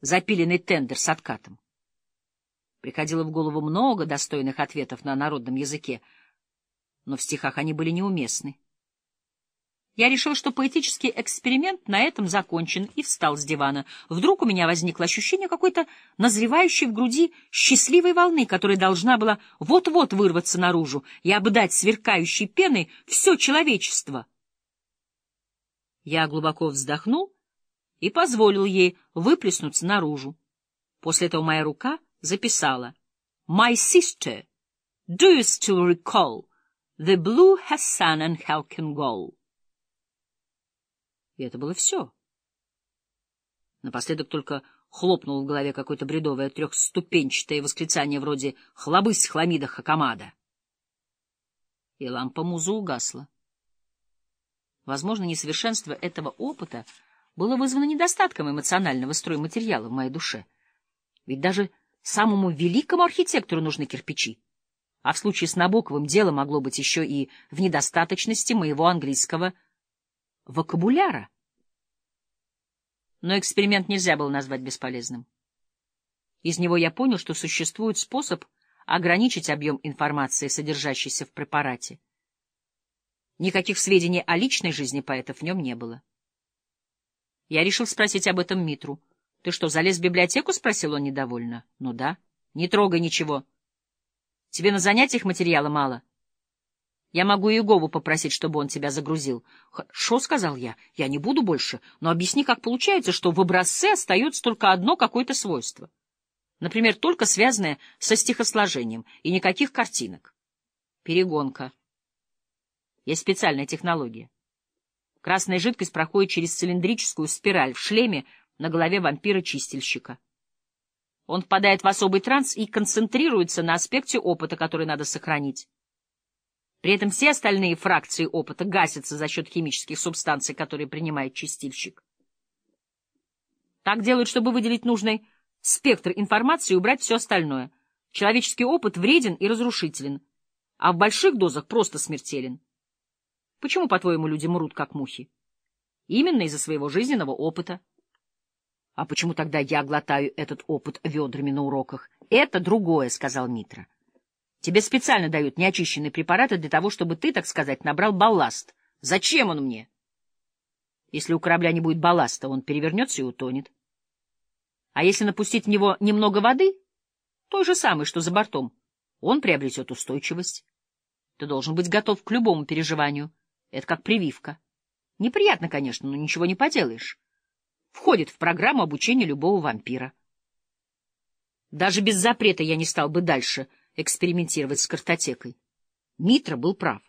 запиленный тендер с откатом. Приходило в голову много достойных ответов на народном языке, но в стихах они были неуместны. Я решил, что поэтический эксперимент на этом закончен, и встал с дивана. Вдруг у меня возникло ощущение какой-то назревающей в груди счастливой волны, которая должна была вот-вот вырваться наружу и обдать сверкающей пеной все человечество. Я глубоко вздохнул и позволил ей выплеснуться наружу. После этого моя рука записала «My sister, do you still recall the blue Hassan and Helkin goal?» И это было все. Напоследок только хлопнул в голове какое-то бредовое трехступенчатое восклицание вроде «Хлобысь, хламида, хакамада!» И лампа музы угасла. Возможно, несовершенство этого опыта было вызвано недостатком эмоционального стройматериала в моей душе. Ведь даже самому великому архитектору нужны кирпичи. А в случае с Набоковым дело могло быть еще и в недостаточности моего английского вокабуляра. Но эксперимент нельзя было назвать бесполезным. Из него я понял, что существует способ ограничить объем информации, содержащейся в препарате. Никаких сведений о личной жизни поэтов в нем не было. Я решил спросить об этом Митру. — Ты что, залез в библиотеку? — спросил он недовольно. — Ну да. — Не трогай ничего. — Тебе на занятиях материала мало? Я могу Иегову попросить, чтобы он тебя загрузил. — Хорошо, — сказал я, — я не буду больше, но объясни, как получается, что в образце остается только одно какое-то свойство. Например, только связанное со стихосложением, и никаких картинок. Перегонка. Есть специальная технология. Красная жидкость проходит через цилиндрическую спираль в шлеме на голове вампира-чистильщика. Он впадает в особый транс и концентрируется на аспекте опыта, который надо сохранить. При этом все остальные фракции опыта гасятся за счет химических субстанций, которые принимает чистильщик. Так делают, чтобы выделить нужный спектр информации и убрать все остальное. Человеческий опыт вреден и разрушителен, а в больших дозах просто смертелен. Почему, по-твоему, люди мрут, как мухи? Именно из-за своего жизненного опыта. А почему тогда я глотаю этот опыт ведрами на уроках? Это другое, — сказал Митра. Тебе специально дают неочищенные препараты для того, чтобы ты, так сказать, набрал балласт. Зачем он мне? Если у корабля не будет балласта, он перевернется и утонет. А если напустить в него немного воды, той же самой, что за бортом, он приобретет устойчивость. Ты должен быть готов к любому переживанию. Это как прививка. Неприятно, конечно, но ничего не поделаешь. Входит в программу обучения любого вампира. Даже без запрета я не стал бы дальше экспериментировать с картотекой. Митра был прав.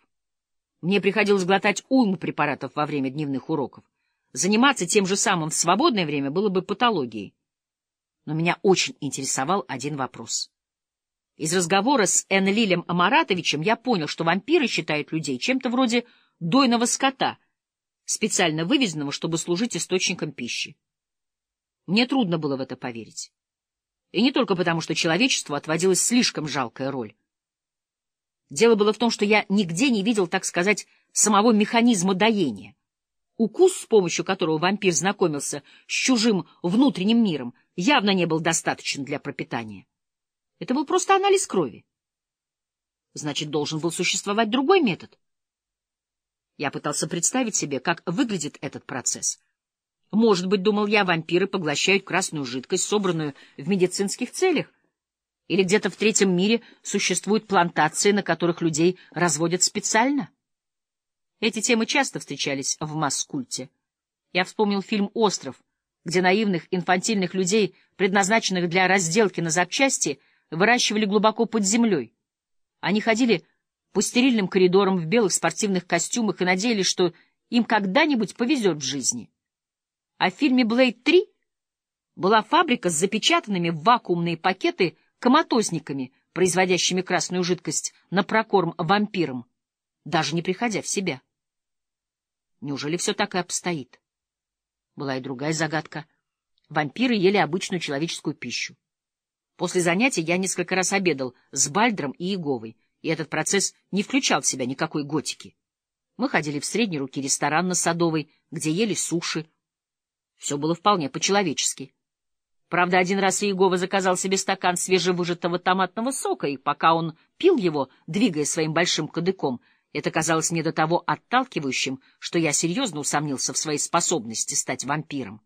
Мне приходилось глотать уйму препаратов во время дневных уроков. Заниматься тем же самым в свободное время было бы патологией. Но меня очень интересовал один вопрос. Из разговора с Энлилем Амаратовичем я понял, что вампиры считают людей чем-то вроде дойного скота, специально вывезенного, чтобы служить источником пищи. Мне трудно было в это поверить. И не только потому, что человечеству отводилась слишком жалкая роль. Дело было в том, что я нигде не видел, так сказать, самого механизма доения. Укус, с помощью которого вампир знакомился с чужим внутренним миром, явно не был достаточен для пропитания. Это был просто анализ крови. Значит, должен был существовать другой метод. Я пытался представить себе, как выглядит этот процесс — может быть, думал я, вампиры поглощают красную жидкость, собранную в медицинских целях. Или где-то в третьем мире существуют плантации, на которых людей разводят специально? Эти темы часто встречались в масс-культе. Я вспомнил фильм «Остров», где наивных инфантильных людей, предназначенных для разделки на запчасти, выращивали глубоко под землей. Они ходили по стерильным коридорам в белых спортивных костюмах и надеялись, что им когда-нибудь повезет в жизни. А в фильме «Блейд 3» была фабрика с запечатанными в вакуумные пакеты коматозниками, производящими красную жидкость на прокорм вампирам, даже не приходя в себя. Неужели все так и обстоит? Была и другая загадка. Вампиры ели обычную человеческую пищу. После занятий я несколько раз обедал с Бальдром и Иеговой, и этот процесс не включал в себя никакой готики. Мы ходили в средней руки ресторан на Садовой, где ели суши, все было вполне по-человечески. Правда, один раз Иегова заказал себе стакан свежевыжатого томатного сока, и пока он пил его, двигая своим большим кадыком, это казалось мне до того отталкивающим, что я серьезно усомнился в своей способности стать вампиром.